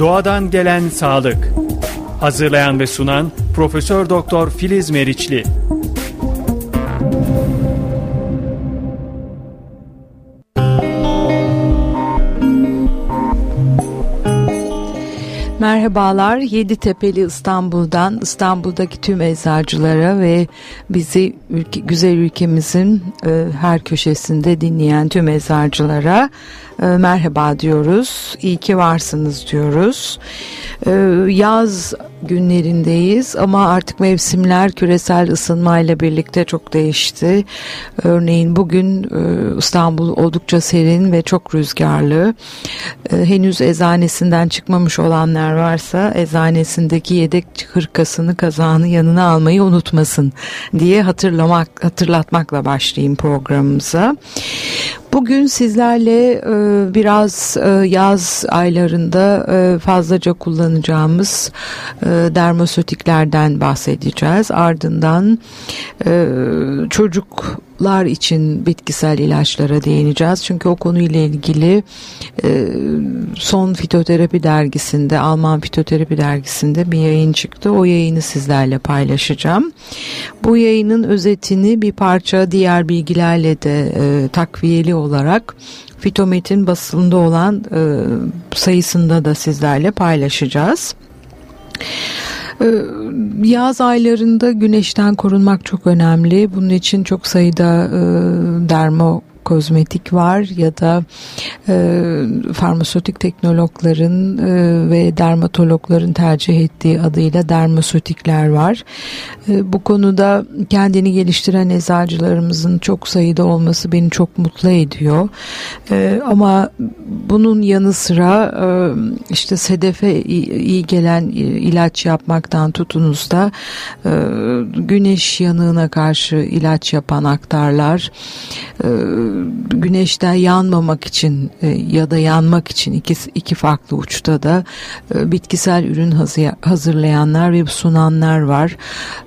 Doğadan gelen sağlık. Hazırlayan ve sunan Profesör Doktor Filiz Meriçli. Merhabalar Yeditepe'li İstanbul'dan İstanbul'daki tüm eczacılara ve bizi ülke, güzel ülkemizin e, her köşesinde dinleyen tüm eczacılara e, merhaba diyoruz. İyi ki varsınız diyoruz. E, yaz günlerindeyiz ama artık mevsimler küresel ısınmayla birlikte çok değişti. Örneğin bugün e, İstanbul oldukça serin ve çok rüzgarlı. E, henüz eczanesinden çıkmamış olanlar varsa eczanesindeki yedek hırkasını kazağını yanına almayı unutmasın diye hatırlamak hatırlatmakla başlayayım programımıza. Bugün sizlerle e, biraz e, yaz aylarında e, fazlaca kullanacağımız e, dermosotiklerden bahsedeceğiz. Ardından e, çocuklar için bitkisel ilaçlara değineceğiz. Çünkü o konuyla ilgili e, son fitoterapi dergisinde, Alman fitoterapi dergisinde bir yayın çıktı. O yayını sizlerle paylaşacağım. Bu yayının özetini bir parça diğer bilgilerle de e, takviyeli olarak Fitomet'in basılında olan e, sayısında da sizlerle paylaşacağız. E, yaz aylarında güneşten korunmak çok önemli. Bunun için çok sayıda e, dermo kozmetik var ya da e, farmasötik teknologların e, ve dermatologların tercih ettiği adıyla dermosotikler var. E, bu konuda kendini geliştiren eczacılarımızın çok sayıda olması beni çok mutlu ediyor. E, ama bunun yanı sıra e, işte sedefe iyi gelen ilaç yapmaktan tutunuz da e, güneş yanığına karşı ilaç yapan aktarlar e, güneşten yanmamak için e, ya da yanmak için iki, iki farklı uçta da e, bitkisel ürün hazırlayanlar ve sunanlar var.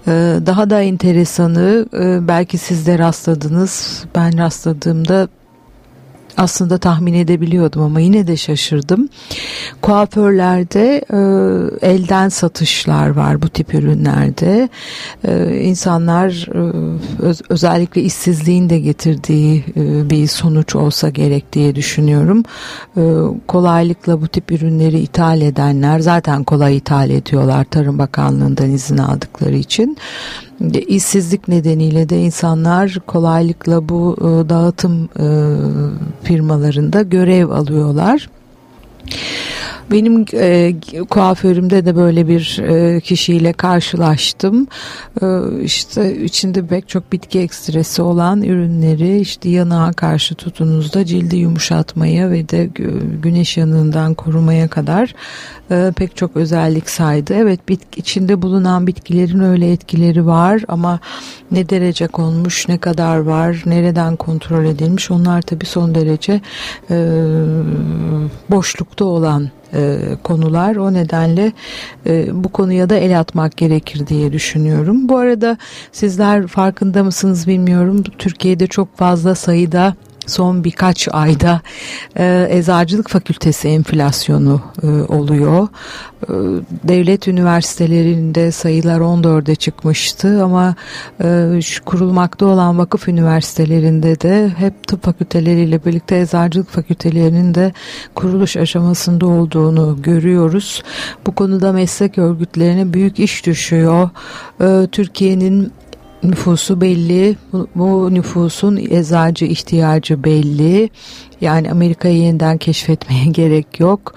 E, daha da enteresanı belki siz de rastladınız. Ben rastladığımda aslında tahmin edebiliyordum ama yine de şaşırdım. Kuaförlerde e, elden satışlar var bu tip ürünlerde. E, insanlar e, öz, özellikle işsizliğin de getirdiği e, bir sonuç olsa gerek diye düşünüyorum. E, kolaylıkla bu tip ürünleri ithal edenler zaten kolay ithal ediyorlar Tarım Bakanlığı'ndan izin aldıkları için işsizlik nedeniyle de insanlar kolaylıkla bu e, dağıtım e, firmalarında görev alıyorlar. Benim e, kuaförümde de böyle bir e, kişiyle karşılaştım. E, işte içinde pek çok bitki ekstresi olan ürünleri işte yanığa karşı tutunuzda cildi yumuşatmaya ve de güneş yanığından korumaya kadar e, pek çok özellik saydı. Evet bitki, içinde bulunan bitkilerin öyle etkileri var ama ne derece konmuş, ne kadar var, nereden kontrol edilmiş onlar tabii son derece e, boşlukta olan e, konular. O nedenle e, bu konuya da el atmak gerekir diye düşünüyorum. Bu arada sizler farkında mısınız bilmiyorum. Türkiye'de çok fazla sayıda son birkaç ayda e, eczacılık fakültesi enflasyonu e, oluyor. E, devlet üniversitelerinde sayılar 14'e çıkmıştı ama e, şu kurulmakta olan vakıf üniversitelerinde de hep tıp fakülteleriyle birlikte eczacılık fakültelerinin de kuruluş aşamasında olduğunu görüyoruz. Bu konuda meslek örgütlerine büyük iş düşüyor. E, Türkiye'nin nüfusu belli. Bu, bu nüfusun eczacı ihtiyacı belli. Yani Amerika'yı yeniden keşfetmeye gerek yok.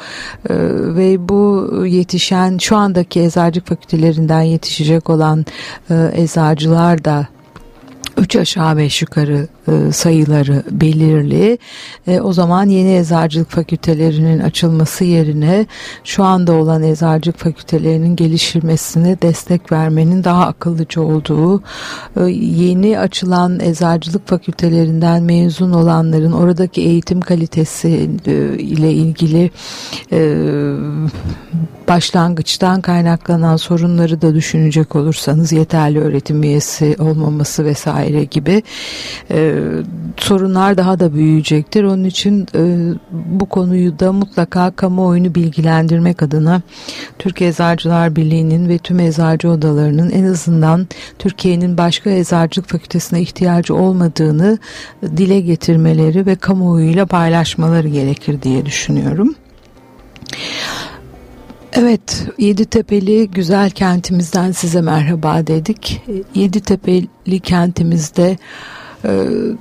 Ee, ve bu yetişen şu andaki eczacılık fakültelerinden yetişecek olan e, eczacılar da üç aşağı beş yukarı e, sayıları belirli. E, o zaman yeni eczacılık fakültelerinin açılması yerine şu anda olan eczacılık fakültelerinin geliştirmesine destek vermenin daha akıllıca olduğu, e, yeni açılan eczacılık fakültelerinden mezun olanların oradaki eğitim kalitesi ile ilgili başlangıçtan kaynaklanan sorunları da düşünecek olursanız yeterli öğretim üyesi olmaması vesaire gibi e, sorunlar daha da büyüyecektir. Onun için e, bu konuyu da mutlaka kamuoyunu bilgilendirmek adına Türkiye Eczacılar Birliği'nin ve tüm eczacı odalarının en azından Türkiye'nin başka eczacılık fakültesine ihtiyacı olmadığını dile getirmeleri ve kamuoyuyla paylaşmaları gerekir diye düşünüyorum. Evet, Yeditepe'li güzel kentimizden size merhaba dedik. Yeditepe'li kentimizde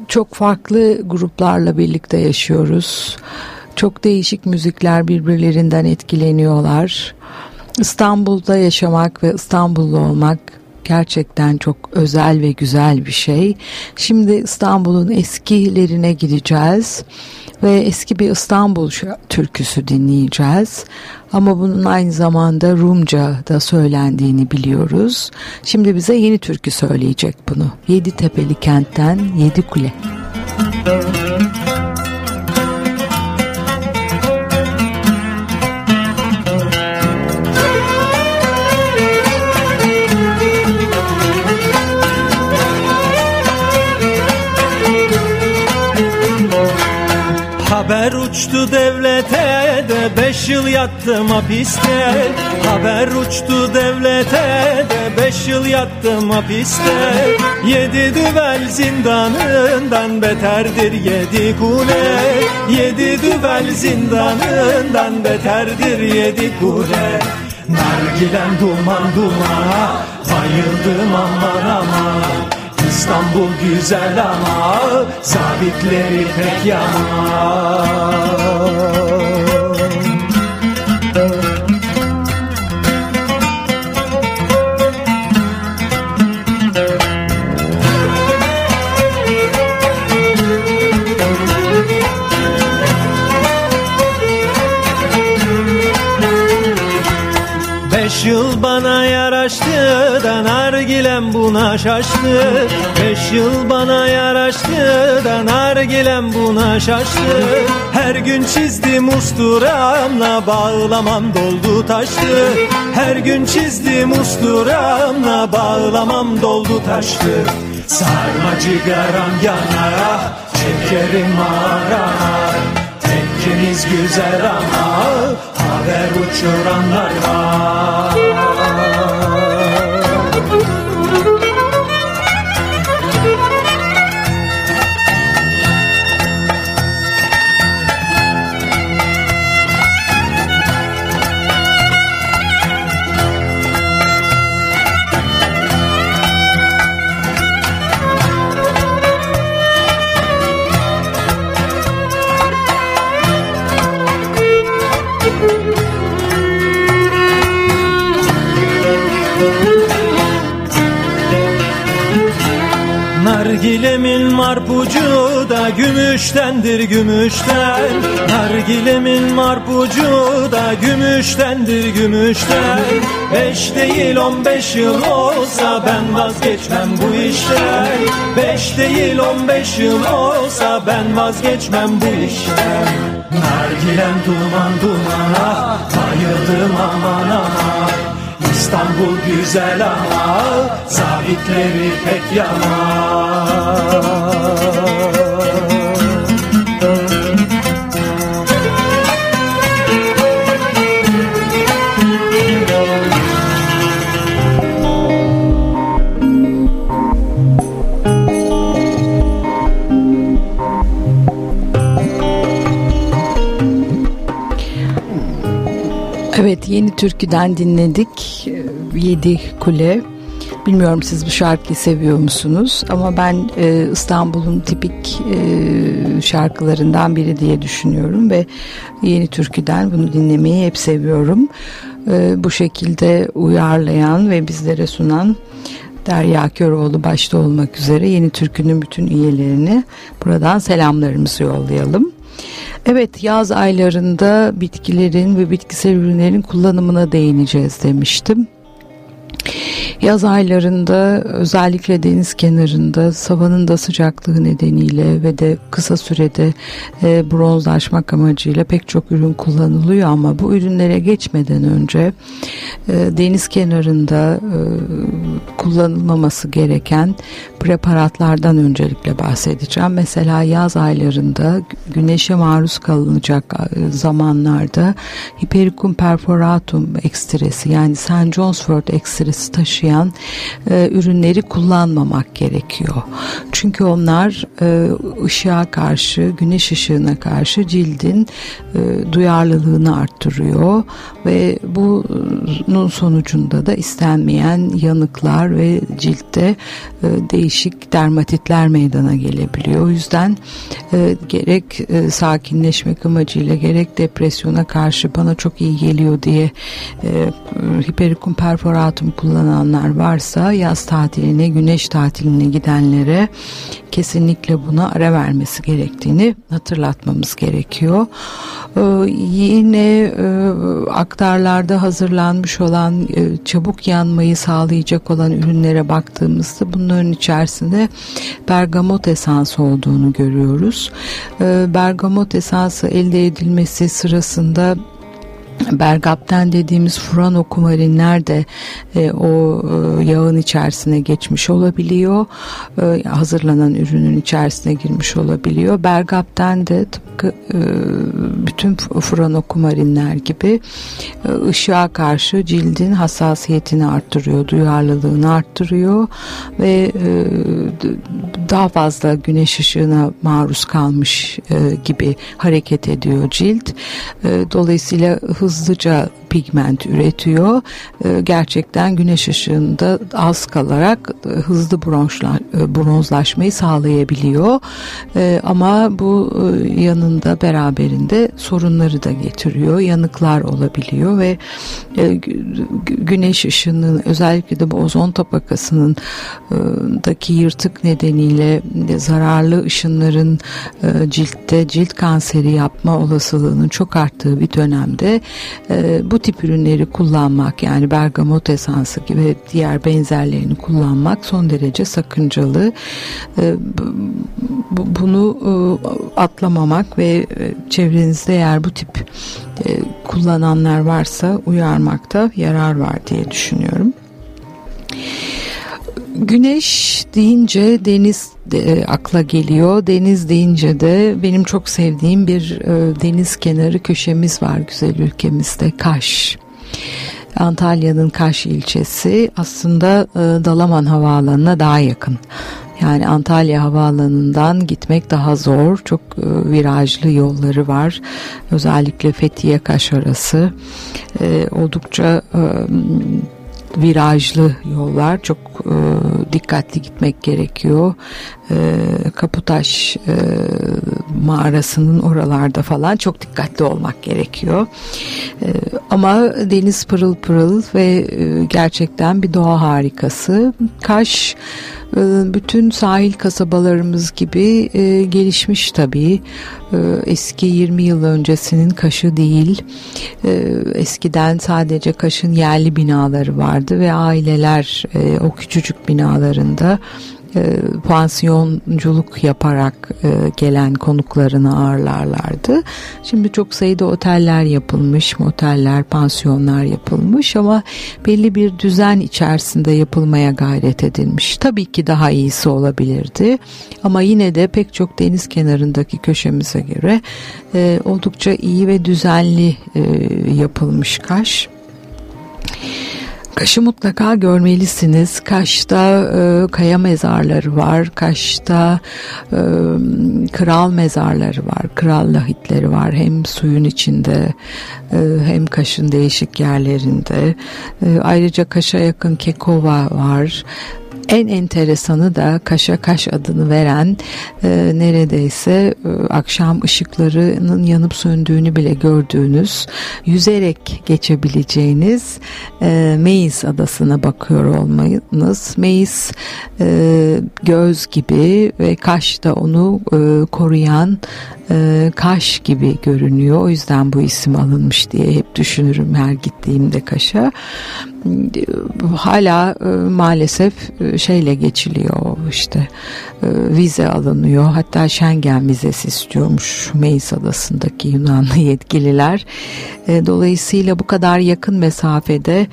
çok farklı gruplarla birlikte yaşıyoruz. Çok değişik müzikler birbirlerinden etkileniyorlar. İstanbul'da yaşamak ve İstanbullu olmak gerçekten çok özel ve güzel bir şey. Şimdi İstanbul'un eskilerine gideceğiz ve eski bir İstanbul türküsü dinleyeceğiz. Ama bunun aynı zamanda Rumca da söylendiğini biliyoruz. Şimdi bize yeni türkü söyleyecek bunu. Yedi Tepeli kentten Yedi Kule. Müzik Haber uçtu devlete de beş yıl yattım hapiste. Haber uçtu devlete de beş yıl yattım hapiste. Yedi düvel zindanından beterdir yedi kule. Yedi düvel zindanından beterdir yedi kule. Nargilem duman dumana bayıldım aman aman İstanbul güzel ama sabitleri pek yaman da nargilem buna şaştı. Beş yıl bana yaraştı da nargilem buna şaştı. Her gün çizdim usturamla bağlamam doldu taştı. Her gün çizdim usturamla bağlamam doldu taştı. Sarma cigaram yanar çekerim ağrar Tekkeniz güzel ama haber uçuranlar var marpucu da gümüştendir gümüşten. Nargilemin marpucu da gümüştendir gümüşten. Beş değil on beş yıl olsa ben vazgeçmem bu işten. Beş değil on beş yıl olsa ben vazgeçmem bu işten. Nargilem duman dumana bayıldım aman aman İstanbul güzel ama Zabitleri pek yaman Evet yeni türküden dinledik Yedi Kule. Bilmiyorum siz bu şarkıyı seviyor musunuz ama ben e, İstanbul'un tipik e, şarkılarından biri diye düşünüyorum ve yeni türküden bunu dinlemeyi hep seviyorum. E, bu şekilde uyarlayan ve bizlere sunan Derya Köroğlu başta olmak üzere yeni türkünün bütün üyelerini buradan selamlarımızı yollayalım. Evet yaz aylarında bitkilerin ve bitkisel ürünlerin kullanımına değineceğiz demiştim. Yaz aylarında özellikle deniz kenarında savanın da sıcaklığı nedeniyle ve de kısa sürede e, bronzlaşmak amacıyla pek çok ürün kullanılıyor ama bu ürünlere geçmeden önce e, deniz kenarında e, kullanılmaması gereken preparatlardan öncelikle bahsedeceğim. Mesela yaz aylarında güneşe maruz kalınacak e, zamanlarda Hypericum perforatum ekstresi yani St. John's wort ekstresi taşıyan e, ürünleri kullanmamak gerekiyor. Çünkü onlar e, ışığa karşı, güneş ışığına karşı cildin e, duyarlılığını arttırıyor ve bunun sonucunda da istenmeyen yanıklar ve ciltte e, değişik dermatitler meydana gelebiliyor. O yüzden e, gerek e, sakinleşmek amacıyla gerek depresyona karşı bana çok iyi geliyor diye e, hiperikum perforatum kullananlar varsa yaz tatiline, güneş tatiline gidenlere kesinlikle buna ara vermesi gerektiğini hatırlatmamız gerekiyor. Ee, yine e, aktarlarda hazırlanmış olan e, çabuk yanmayı sağlayacak olan ürünlere baktığımızda bunların içerisinde bergamot esansı olduğunu görüyoruz. Ee, bergamot esansı elde edilmesi sırasında Bergapten dediğimiz furanokumarinler de e, o e, yağın içerisine geçmiş olabiliyor. E, hazırlanan ürünün içerisine girmiş olabiliyor. Bergapten de tıpkı e, bütün furanokumarinler gibi e, ışığa karşı cildin hassasiyetini arttırıyor, duyarlılığını arttırıyor ve e, daha fazla güneş ışığına maruz kalmış e, gibi hareket ediyor cilt. E, dolayısıyla was the job? Pigment üretiyor. E, gerçekten güneş ışığında az kalarak e, hızlı bronzla, e, bronzlaşmayı sağlayabiliyor. E, ama bu e, yanında beraberinde sorunları da getiriyor. Yanıklar olabiliyor ve güneş ışığının özellikle de bu ozon tabakasının daki yırtık nedeniyle zararlı ışınların ciltte cilt kanseri yapma olasılığının çok arttığı bir dönemde bu tip ürünleri kullanmak yani bergamot esansı gibi diğer benzerlerini kullanmak son derece sakıncalı. E, bunu e, atlamamak ve e, çevrenizde eğer bu tip kullananlar varsa uyarmakta yarar var diye düşünüyorum. Güneş deyince deniz de, akla geliyor. Deniz deyince de benim çok sevdiğim bir e, deniz kenarı köşemiz var güzel ülkemizde Kaş. Antalya'nın Kaş ilçesi aslında e, Dalaman Havaalanı'na daha yakın. Yani Antalya Havaalanı'ndan gitmek daha zor. Çok e, virajlı yolları var. Özellikle Fethiye Kaş arası. E, oldukça e, virajlı yollar çok e, dikkatli gitmek gerekiyor. E, Kaputaş e, mağarasının oralarda falan çok dikkatli olmak gerekiyor. E, ama deniz pırıl pırıl ve e, gerçekten bir doğa harikası. Kaş bütün sahil kasabalarımız gibi e, gelişmiş tabii. E, eski 20 yıl öncesinin Kaş'ı değil. Eskiden sadece Kaş'ın yerli binaları vardı ve aileler o küçücük binalarında e, pansiyonculuk yaparak e, gelen konuklarını ağırlarlardı. Şimdi çok sayıda oteller yapılmış, moteller, pansiyonlar yapılmış ama belli bir düzen içerisinde yapılmaya gayret edilmiş. Tabii ki daha iyisi olabilirdi ama yine de pek çok deniz kenarındaki köşemize göre e, oldukça iyi ve düzenli e, yapılmış Kaş. Kaş'ı mutlaka görmelisiniz. Kaş'ta e, kaya mezarları var. Kaş'ta e, kral mezarları var. Kral lahitleri var. Hem suyun içinde e, hem Kaş'ın değişik yerlerinde. E, ayrıca Kaş'a yakın Kekova var en enteresanı da Kaşa Kaş adını veren e, neredeyse e, akşam ışıklarının yanıp söndüğünü bile gördüğünüz yüzerek geçebileceğiniz e, Meis adasına bakıyor olmanız. Meis e, göz gibi ve Kaş da onu e, koruyan e, Kaş gibi görünüyor. O yüzden bu isim alınmış diye hep düşünürüm her gittiğimde Kaş'a. Hala e, maalesef e, şeyle geçiliyor işte. E, vize alınıyor. Hatta Schengen vizesi istiyormuş Meis adasındaki Yunanlı yetkililer. Dolayısıyla bu kadar yakın mesafede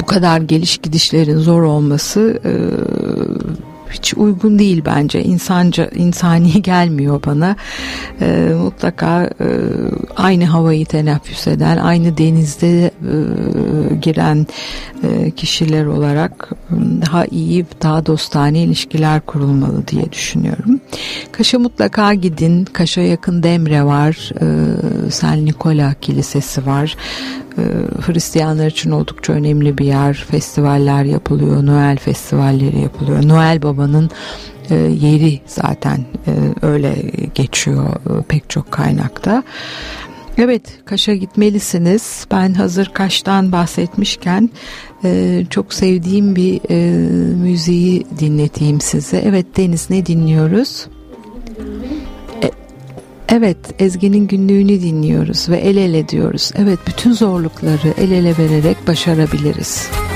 bu kadar geliş gidişlerin zor olması hiç uygun değil bence. İnsanca insani gelmiyor bana. E, mutlaka e, aynı havayı teneffüs eden aynı denizde e, giren e, kişiler olarak daha iyi daha dostane ilişkiler kurulmalı diye düşünüyorum. Kaş'a mutlaka gidin. Kaş'a yakın Demre var e, San Nikola Kilisesi var. E, Hristiyanlar için oldukça önemli bir yer. Festivaller yapılıyor, Noel festivalleri yapılıyor. Noel Baba'nın e, yeri zaten e, öyle geçiyor pek çok kaynakta. Evet Kaş'a gitmelisiniz. Ben hazır Kaş'tan bahsetmişken çok sevdiğim bir müziği dinleteyim size. Evet Deniz ne dinliyoruz? Evet, Ezgi'nin günlüğünü dinliyoruz ve el ele diyoruz. Evet, bütün zorlukları el ele vererek başarabiliriz. Artık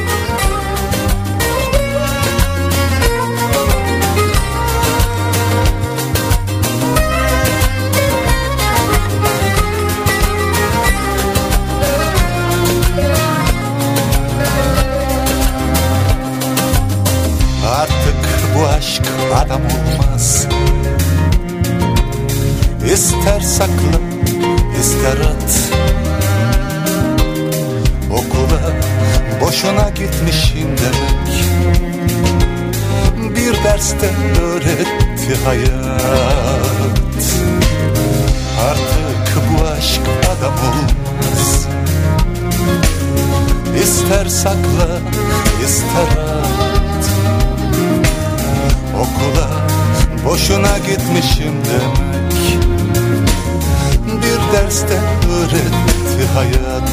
boşuna gitmişim demek. Bir derste öğretti hayat.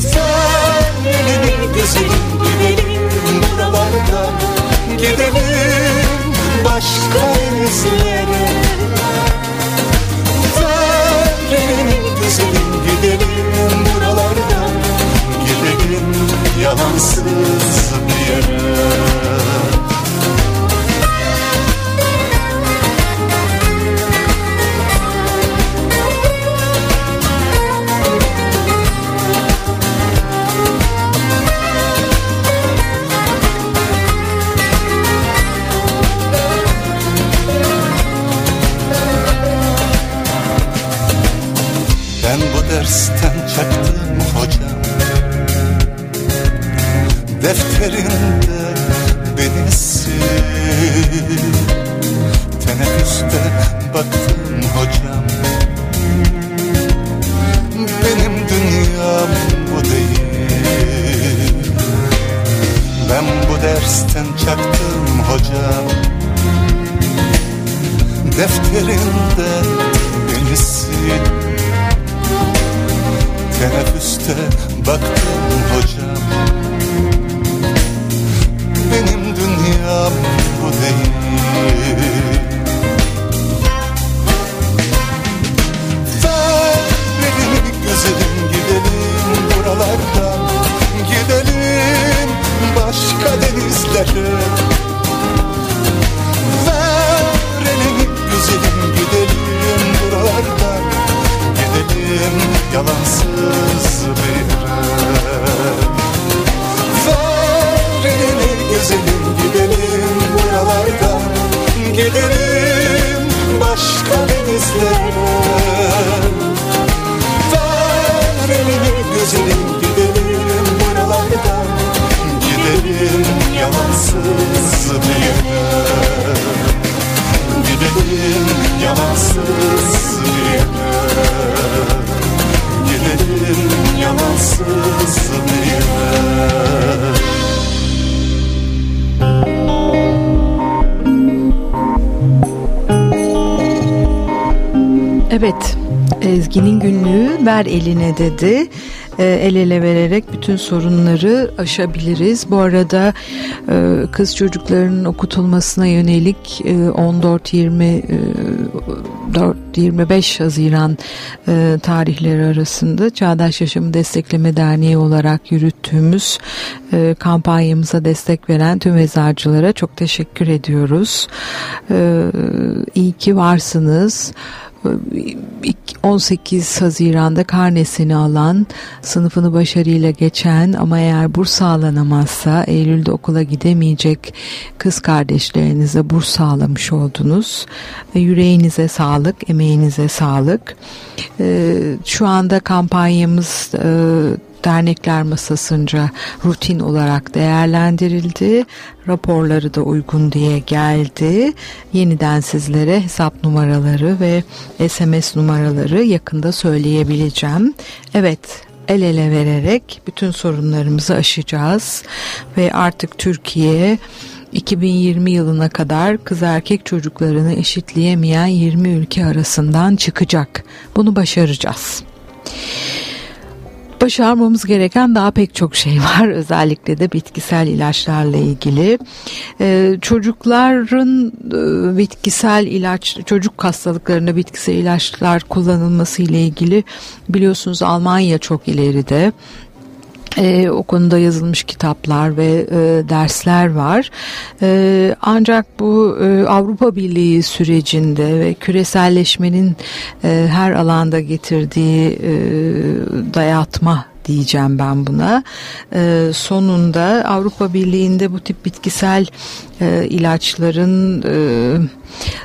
Sen elini güzelim gidelim buralardan Gidelim başka denizlere. Sen elini güzelim yalansız bir yere. Dersten çaktım Defterinde beni sil Teneffüste baktım hocam. Benim dünyam bu değil. Ben bu dersten çaktım hocam. Defterinde beni sil Teneffüste baktım hocam bu değil Ver elini güzelim gidelim buralardan Gidelim başka denizlere. Ver elini güzelim gidelim buralardan Gidelim yalansız bir yere Evet, Ezgi'nin günlüğü ver eline dedi. E, el ele vererek bütün sorunları aşabiliriz. Bu arada kız çocuklarının okutulmasına yönelik 14-20 e, 25 Haziran e, tarihleri arasında Çağdaş Yaşamı Destekleme Derneği olarak yürüttüğümüz e, kampanyamıza destek veren tüm eczacılara çok teşekkür ediyoruz. E, iyi ki varsınız. 18 Haziran'da karnesini alan, sınıfını başarıyla geçen ama eğer burs sağlanamazsa Eylül'de okula gidemeyecek kız kardeşlerinize burs sağlamış oldunuz. Yüreğinize sağlık, emeğinize sağlık. Ee, şu anda kampanyamız e, dernekler masasınca rutin olarak değerlendirildi. Raporları da uygun diye geldi. Yeniden sizlere hesap numaraları ve SMS numaraları yakında söyleyebileceğim. Evet el ele vererek bütün sorunlarımızı aşacağız ve artık Türkiye 2020 yılına kadar kız erkek çocuklarını eşitleyemeyen 20 ülke arasından çıkacak. Bunu başaracağız. Başarmamız gereken daha pek çok şey var. Özellikle de bitkisel ilaçlarla ilgili. Ee, çocukların e, bitkisel ilaç, çocuk hastalıklarında bitkisel ilaçlar kullanılması ile ilgili biliyorsunuz Almanya çok ileride. E, o konuda yazılmış kitaplar ve e, dersler var. E, ancak bu e, Avrupa Birliği sürecinde ve küreselleşmenin e, her alanda getirdiği e, dayatma diyeceğim ben buna. E, sonunda Avrupa Birliği'nde bu tip bitkisel e, ilaçların e,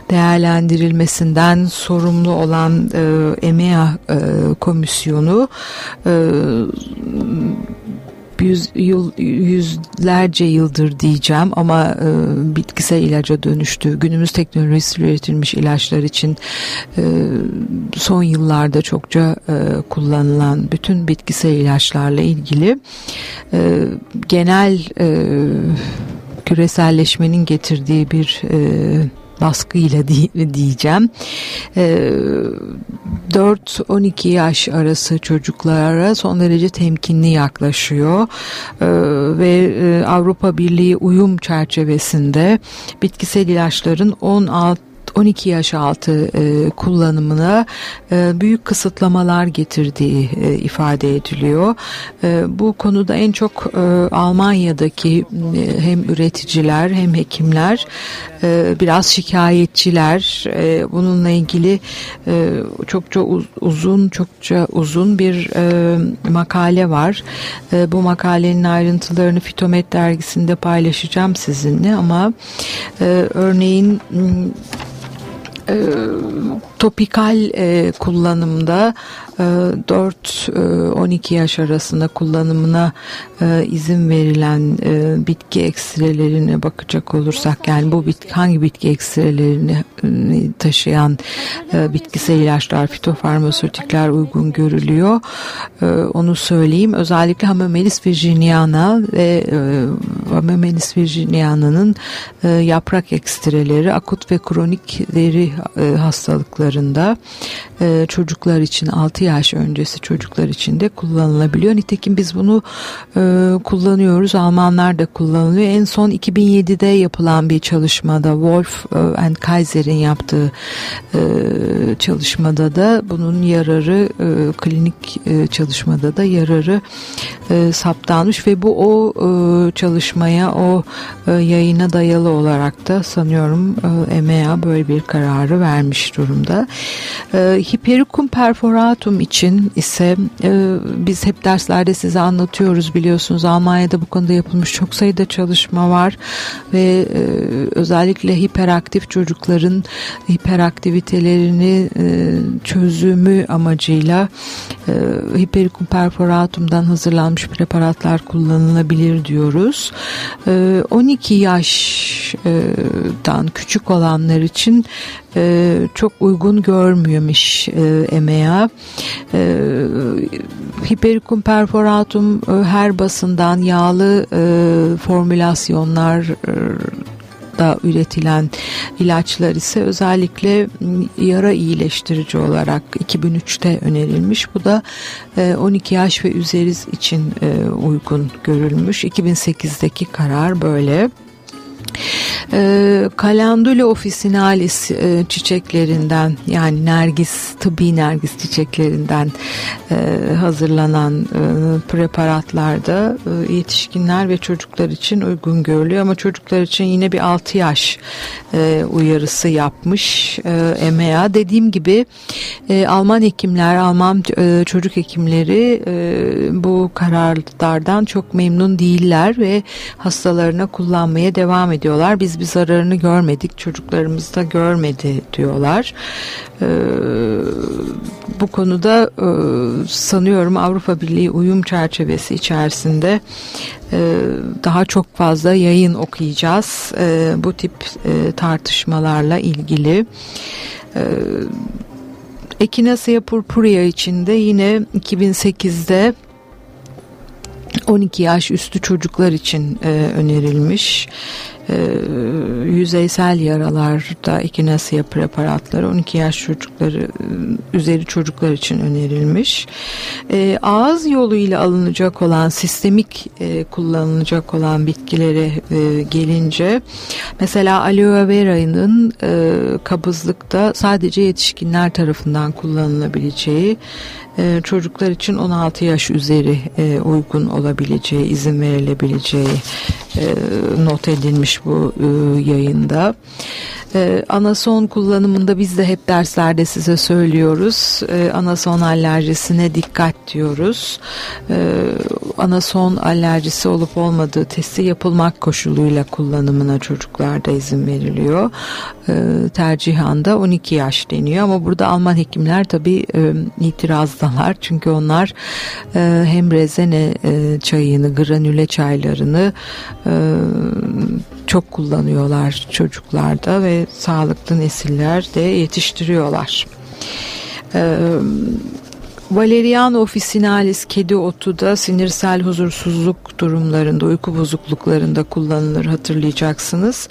değerlendirilmesinden sorumlu olan e, EMEA e, komisyonu e, yüz, yıl, yüzlerce yıldır diyeceğim ama e, bitkisel ilaca dönüştü. Günümüz teknolojisiyle üretilmiş ilaçlar için e, son yıllarda çokça e, kullanılan bütün bitkisel ilaçlarla ilgili e, genel e, küreselleşmenin getirdiği bir e, baskıyla diyeceğim. 4-12 ee, yaş arası çocuklara son derece temkinli yaklaşıyor ee, ve e, Avrupa Birliği uyum çerçevesinde bitkisel ilaçların 16 12 yaş altı e, kullanımına e, büyük kısıtlamalar getirdiği e, ifade ediliyor. E, bu konuda en çok e, Almanya'daki e, hem üreticiler hem hekimler e, biraz şikayetçiler. E, bununla ilgili e, çokça uz, uzun çokça uzun bir e, makale var. E, bu makalenin ayrıntılarını Fitomet dergisinde paylaşacağım sizinle ama e, örneğin e, topikal e, kullanımda 4-12 e, yaş arasında kullanımına e, izin verilen e, bitki ekstrelerine bakacak olursak yani bu bitki hangi bitki ekstrelerini taşıyan bitkisel ilaçlar, fitofarmasötikler uygun görülüyor. Onu söyleyeyim. Özellikle Hamamelis virginiana ve Hamamelis virginiana'nın yaprak ekstreleri akut ve kronik deri hastalıklarında çocuklar için 6 yaş öncesi çocuklar için de kullanılabiliyor. Nitekim biz bunu e, kullanıyoruz. Almanlar da kullanılıyor. En son 2007'de yapılan bir çalışmada Wolf e, and Kaiser'in yaptığı e, çalışmada da bunun yararı e, klinik e, çalışmada da yararı e, saptanmış ve bu o e, çalışmaya o e, yayına dayalı olarak da sanıyorum e, EMEA böyle bir kararı vermiş durumda. E, Hypericum perforatum için ise e, biz hep derslerde size anlatıyoruz biliyorsunuz Almanya'da bu konuda yapılmış çok sayıda çalışma var ve e, özellikle hiperaktif çocukların hiperaktivitelerini e, çözümü amacıyla e, hiperikum perforatumdan hazırlanmış preparatlar kullanılabilir diyoruz. E, 12 yaştan küçük olanlar için e, çok uygun görmüyormuş e, EMEA. E, Hypericum perforatum e, her basından yağlı e, formülasyonlar e, da üretilen ilaçlar ise özellikle yara iyileştirici olarak 2003'te önerilmiş. Bu da 12 yaş ve üzeri için uygun görülmüş. 2008'deki karar böyle. E, Calendula officinalis e, çiçeklerinden yani nergis, tıbbi nergis çiçeklerinden e, hazırlanan e, preparatlarda e, yetişkinler ve çocuklar için uygun görülüyor ama çocuklar için yine bir 6 yaş e, uyarısı yapmış e, EMEA. Dediğim gibi e, Alman hekimler, Alman e, çocuk hekimleri e, bu kararlardan çok memnun değiller ve hastalarına kullanmaya devam ediyorlar. Biz bir zararını görmedik, çocuklarımız da görmedi diyorlar. E, bu konuda e, sanıyorum Avrupa Birliği uyum çerçevesi içerisinde e, daha çok fazla yayın okuyacağız e, bu tip e, tartışmalarla ilgili. E, Echinacea purpurea içinde yine 2008'de 12 yaş üstü çocuklar için e, önerilmiş yüzeysel yaralarda ekinasiya preparatları 12 yaş çocukları e, üzeri çocuklar için önerilmiş. E, ağız yoluyla alınacak olan sistemik e, kullanılacak olan bitkilere e, gelince mesela aloe vera'nın e, kabızlıkta sadece yetişkinler tarafından kullanılabileceği çocuklar için 16 yaş üzeri uygun olabileceği, izin verilebileceği not edilmiş bu e, yayında. E, anason kullanımında biz de hep derslerde size söylüyoruz. E, anason alerjisine dikkat diyoruz. E, anason alerjisi olup olmadığı testi yapılmak koşuluyla kullanımına çocuklarda izin veriliyor. E, tercihanda 12 yaş deniyor ama burada Alman hekimler tabi e, itirazdalar. Çünkü onlar e, hem rezene çayını, granüle çaylarını çok kullanıyorlar çocuklarda ve sağlıklı nesiller de yetiştiriyorlar. Ee, Valerian officinalis kedi otu da sinirsel huzursuzluk durumlarında, uyku bozukluklarında kullanılır hatırlayacaksınız.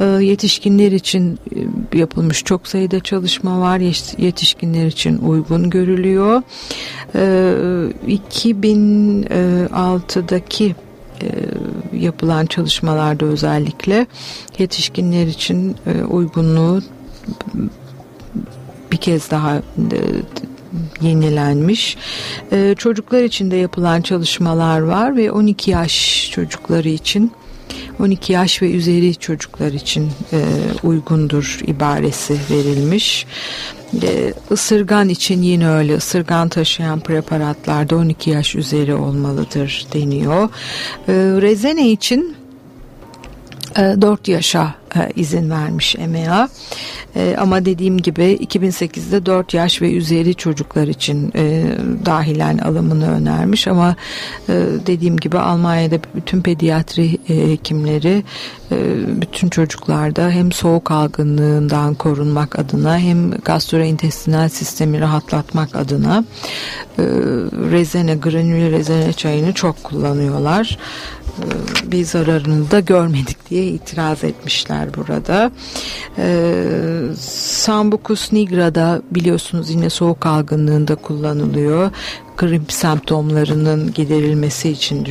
Ee, yetişkinler için e, yapılmış çok sayıda çalışma var. Yetişkinler için uygun görülüyor. Ee, 2006'daki e, yapılan çalışmalarda özellikle yetişkinler için e, uygunluğu bir kez daha e, yenilenmiş. E, çocuklar için de yapılan çalışmalar var ve 12 yaş çocukları için 12 yaş ve üzeri çocuklar için e, uygundur ibaresi verilmiş. E, ısırgan için yine öyle ısırgan taşıyan preparatlarda 12 yaş üzeri olmalıdır deniyor. E, rezene için 4 yaşa izin vermiş EMEA. E, ama dediğim gibi 2008'de 4 yaş ve üzeri çocuklar için e, dahilen alımını önermiş. Ama e, dediğim gibi Almanya'da bütün pediatri e, hekimleri e, bütün çocuklarda hem soğuk algınlığından korunmak adına hem gastrointestinal sistemi rahatlatmak adına e, rezene, granül rezene çayını çok kullanıyorlar bir zararını da görmedik diye itiraz etmişler burada. Ee, Sambucus nigra'da biliyorsunuz yine soğuk algınlığında kullanılıyor. Grip semptomlarının giderilmesi için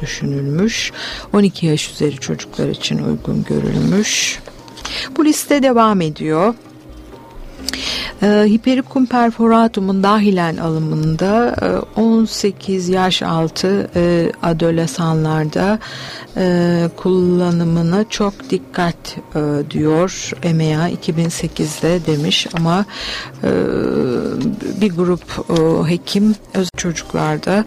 düşünülmüş. 12 yaş üzeri çocuklar için uygun görülmüş. Bu liste devam ediyor. E, Hiperikum perforatumun dahilen alımında 18 e, yaş altı e, adolesanlarda e, kullanımına çok dikkat diyor EMEA 2008'de demiş ama bir grup hekim öz çocuklarda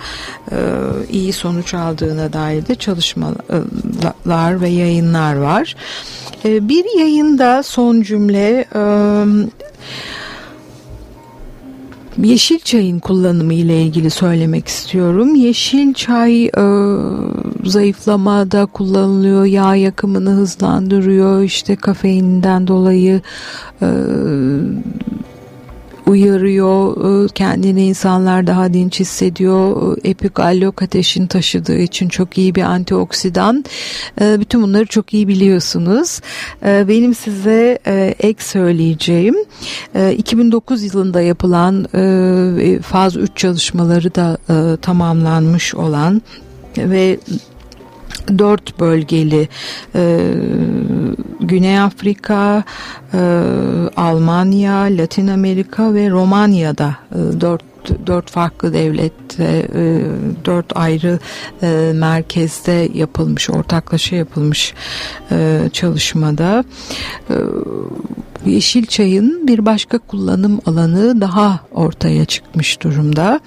iyi sonuç aldığına dair de çalışmalar ve yayınlar var. E, bir yayında son cümle e, Yeşil çayın kullanımı ile ilgili söylemek istiyorum. Yeşil çay e, zayıflamada kullanılıyor, yağ yakımını hızlandırıyor, işte kafeininden dolayı e, uyarıyor. E, kendini insanlar daha dinç hissediyor. E, Epigallok ateşin taşıdığı için çok iyi bir antioksidan. E, bütün bunları çok iyi biliyorsunuz. Benim size ek söyleyeceğim. 2009 yılında yapılan faz 3 çalışmaları da tamamlanmış olan ve dört bölgeli e, Güney Afrika, e, Almanya, Latin Amerika ve Romanya'da e, dört dört farklı devlette e, dört ayrı e, merkezde yapılmış ortaklaşa yapılmış e, çalışmada yeşil çayın bir başka kullanım alanı daha ortaya çıkmış durumda.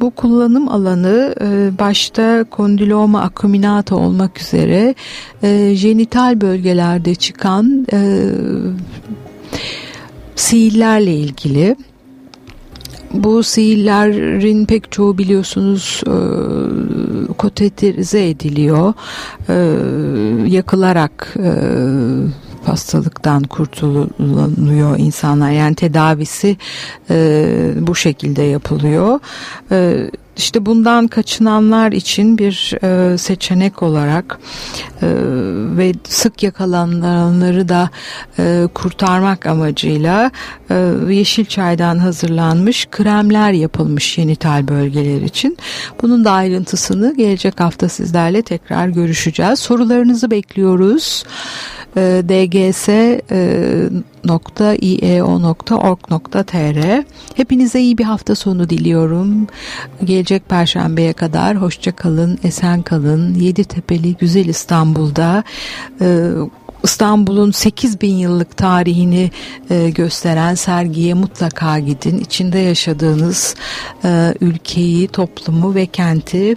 Bu kullanım alanı başta kondiloma acuminata olmak üzere jenital bölgelerde çıkan siillerle ilgili. Bu sihirlerin pek çoğu biliyorsunuz e, koteterize ediliyor. E, yakılarak e, hastalıktan kurtuluyor insanlar. Yani tedavisi e, bu şekilde yapılıyor. E, işte bundan kaçınanlar için bir e, seçenek olarak e, ve sık yakalananları da e, kurtarmak amacıyla e, yeşil çaydan hazırlanmış kremler yapılmış yenital bölgeler için. Bunun da ayrıntısını gelecek hafta sizlerle tekrar görüşeceğiz. Sorularınızı bekliyoruz. E, dgs.ieo.org.tr Hepinize iyi bir hafta sonu diliyorum. Gelecek Perşembe'ye kadar hoşça kalın, esen kalın. Yeditepe'li güzel İstanbul'da e, İstanbul'un 8 bin yıllık tarihini e, gösteren sergiye mutlaka gidin. İçinde yaşadığınız e, ülkeyi, toplumu ve kenti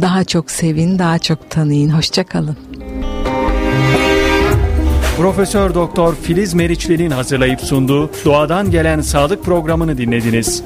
daha çok sevin, daha çok tanıyın. Hoşçakalın. Profesör Doktor Filiz Meriçli'nin hazırlayıp sunduğu Doğadan Gelen Sağlık programını dinlediniz.